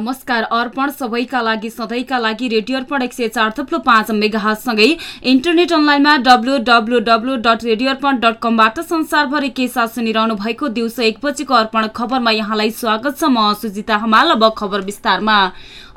नमस्कार। अर्पण सबैका लागि सधैँका लागि रेडियो अर्पण एक सय चार थप्लो पाँच मेगासँगै इन्टरनेट अनलाइनमा W W W dot radio Arpan dot कमबाट संसारभरि के साथ सुनिरहनु भएको दिउँसो एक बजीको अर्पण खबरमा यहाँलाई स्वागत छ। म सुजिता हमाल अब खबर विस्तारमा।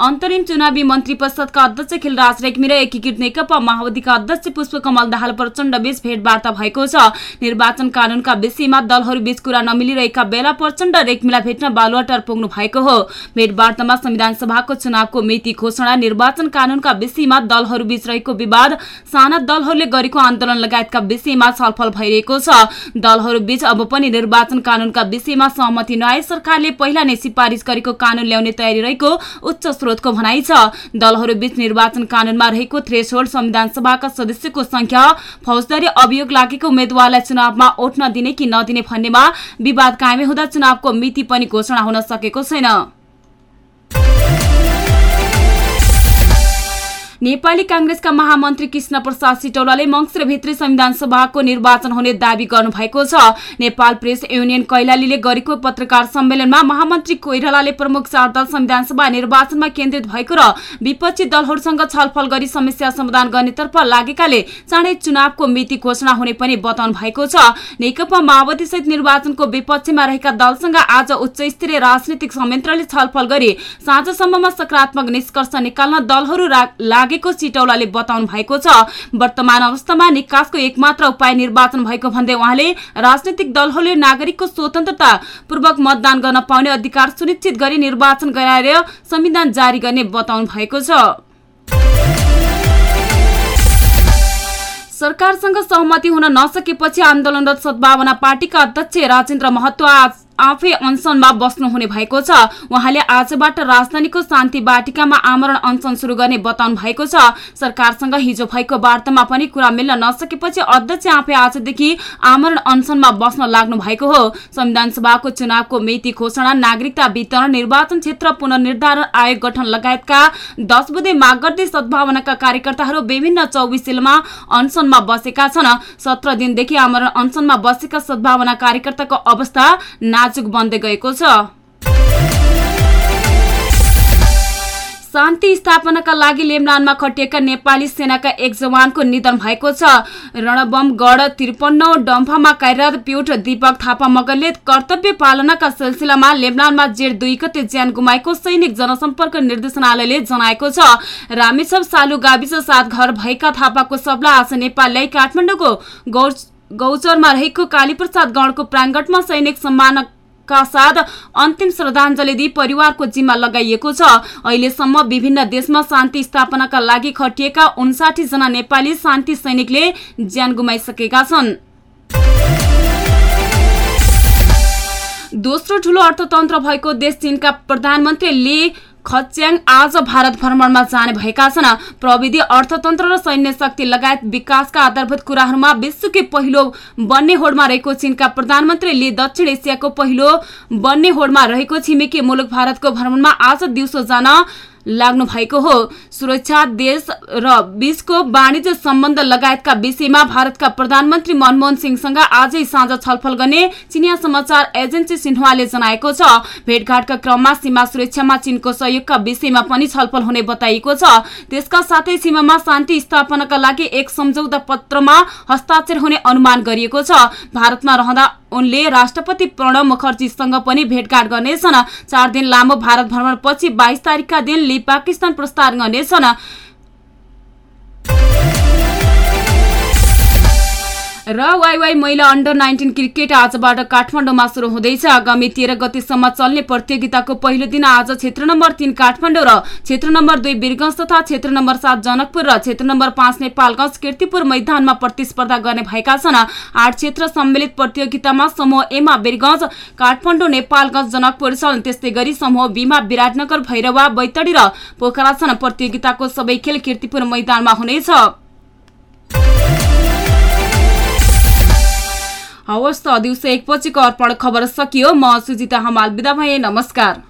अन्तरिम चुनावी मन्त्री परिषदका अध्यक्ष खिलराज रेग्मी र एकीकृत नेकपा माओवादीका अध्यक्ष पुष्पकमल दाहाल प्रचण्ड बीच भेटवार्ता भएको छ। निर्वाचन कानूनका विषयमा दलहरू बीच कुरा नमिलिरहेका बेला प्रचण्ड रेग्मीलाई भेट्न बालुवाटार पुग्नु भएको हो। भेटवार्तामा संविधान सभाको चुनावको मिति घोषणा निर्वाचन कानूनका विषयमा दलहरू बीच रहेको विवाद साना दलहरूले गरेको आन्दोलन लगायतका विषयमा छलफल भइरहेको छ। दलहरू बीच अब पनि निर्वाचन कानूनका विषयमा सहमति नआए सरकारले पहिला नै सिफारिस गरेको कानून ल्याउने तयारी रहेको उच्च स्रोतको भनाइ छ। दलहरू बीच निर्वाचन कानूनमा रहेको थ्रेसहोल्ड संविधान सभाका सदस्यको संख्या फौजदारी अभियोग लागेको उम्मेद्वारलाई चुनावमा उठ्न दिने कि नदिने भन्नेमा विवाद कायमै हुँदा चुनावको मिति पनि घोषणा हुन सकेको छैन। नेपाली कांग्रेसका महामन्त्री कृष्ण प्रसाद सिटौलाले मङ्सिरभित्री संविधान सभाको निर्वाचन हुने दावी गर्नुभएको छ। नेपाल प्रेस युनियन कैलालीले गरेको पत्रकार सम्मेलनमा महामन्त्री कोइरालाले प्रमुख चार दल संविधान निर्वाचनमा केन्द्रित भएको र विपक्षी दलहरूसँग छलफल गरी समस्या समाधान गर्नेतर्फ लागेकाले चाँडै चुनावको मिति घोषणा हुने पनि बताउनु भएको छ। नेकपा माओवादी सहित निर्वाचनको विपक्षमा रहेका दलसँग आज उच्च स्तरीय राजनीतिक संयन्त्रले छलफल गरी साँझसम्ममा सकारात्मक निष्कर्ष निकाल्न दलहरू लागेको चिटौलाले बताउनु भएको छ। वर्तमान अवस्थामा निकासको एकमात्र उपाय निर्वाचन भएको भन्दै उहाँले राजनैतिक दलहरूले नागरिकको स्वतन्त्रता पूर्वक मतदान गर्न पाउने अधिकार सुनिश्चित गरी निर्वाचन गराएर संविधान जारी गर्ने बताउनु भएको छ। सरकारसँग सहमति हुन नसकेपछि आन्दोलनरत सद्भावना पार्टीका अध्यक्ष राजेन्द्र महतो आफै अनसनमा बस्नुहुने भएको छ। उहाँले आजबाट राजधानीको शान्ति बाटिकामा आमरण अनसन शुरू गर्ने बताउनु भएको छ। सरकारसँग हिजो भएको वार्तामा पनि कुरा मिल्न नसकेपछि अध्यक्ष आफै आजदेखि आमरण अनसनमा बस्न लाग्नु भएको हो। संविधान सभाको चुनावको मिति घोषणा नागरिकता वितरण निर्वाचन क्षेत्र पुनर्निर्धारण आयोग गठन लगायतका दस बुधे माग गर्दै सद्भावनाका कार्यकर्ताहरू विभिन्न चौबिस जिल्लामा अनसनमा बसेका छन्। सत्र दिनदेखि आमरण अनसनमा बसेका सद्भावना कार्यकर्ताको अवस्था नाजुक बन्दै गएको छ। शान्ति स्थापनाका लागि लेबनानमा खटिएका नेपाली सेनाका एक जवानको निधन भएको छ। रणबमगढ त्रिपन्न डम्फामा कार्यरत प्युट दीपक थापा मगरले कर्तव्य पालनाका सिलसिलामा लेबनानमा जेठ दुई गते ज्यान गुमाएको सैनिक जनसम्पर्क निर्देशनालयले जनाएको छ। रामेछप सालु गाविस साथ घर भएका थापाको सबला आज नेपाल ल्याई काठमाडौँको गौचरमा रहेको कालीप्रसाद गणको प्राङ्गणमा सैनिक सम्मान का साथ अन्तिम श्रद्धाञ्जली दिई परिवारको जिम्मा लगाइएको छ। अहिलेसम्म विभिन्न देशमा शान्ति स्थापनाका लागि खटिएका उन्साठी जना नेपाली शान्ति सैनिकले ज्यान गुमाइसकेका छन्। दोस्रो ठूलो अर्थतन्त्र भएको देश चीनका प्रधानमन्त्री ली खच्याङ आज भारत भ्रमणमा जाने भएका छन्। प्रविधि अर्थतन्त्र र सैन्य शक्ति लगायत विकासका आधारभूत कुराहरूमा विश्वकै पहिलो बन्ने होडमा रहेको चीनका प्रधानमन्त्री ले दक्षिण एसियाको पहिलो बन्ने होडमा रहेको छिमेकी मुलुक भारतको भ्रमणमा आज दिउँसो जान लाग्नु भएको हो। सुरक्षा देश र बीचको वाणिज्य सम्बन्ध लगायतका विषयमा भारतका प्रधानमन्त्री मनमोहन सिंहसँग आजै साँझ छलफल गर्ने चिनिया समाचार एजेन्सी सिन्हुवाले जनाएको छ। भेटघाटका क्रममा सीमा सुरक्षामा चीनको सहयोगका विषयमा पनि छलफल हुने बताइएको छ। त्यसका साथै सीमामा शान्ति स्थापनाका लागि एक सम्झौता पत्रमा हस्ताक्षर हुने अनुमान गरिएको छ। भारतमा रहँदा उनले राष्ट्रपति प्रणव मुखर्जीसँग पनि भेटघाट गर्नेछन्। चार दिन लामो भारत भ्रमणपछि बाइस तारिकका दिन ली पाकिस्तान प्रस्थान गर्नेछन्। र वाइवाई महिला अन्डर नाइन्टिन क्रिकेट आजबाट काठमाडौँमा सुरु हुँदैछ। आगामी तेह्र गतिसम्म चल्ने प्रतियोगिताको पहिलो दिन आज क्षेत्र नम्बर तीन काठमाडौँ र क्षेत्र नम्बर दुई वीरगंज तथा क्षेत्र नम्बर सात जनकपुर र क्षेत्र नम्बर पाँच नेपालगंज किर्तिपुर मैदानमा प्रतिस्पर्धा गर्ने भएका छन्। आठ क्षेत्र सम्मिलित प्रतियोगितामा समूह एमा वीरगंज काठमाडौँ नेपालगंज जनकपुर छन्। त्यस्तै गरी समूह बीमा विराटनगर भैरवा बैतडी र पोखरा छन्। प्रतियोगिताको सबै खेल किर्तिपुर मैदानमा हुनेछ। हवस् त दिउँसो एकपछिको अर्पण खबर सकियो। म सुजिता हमाल बिदा भए नमस्कार।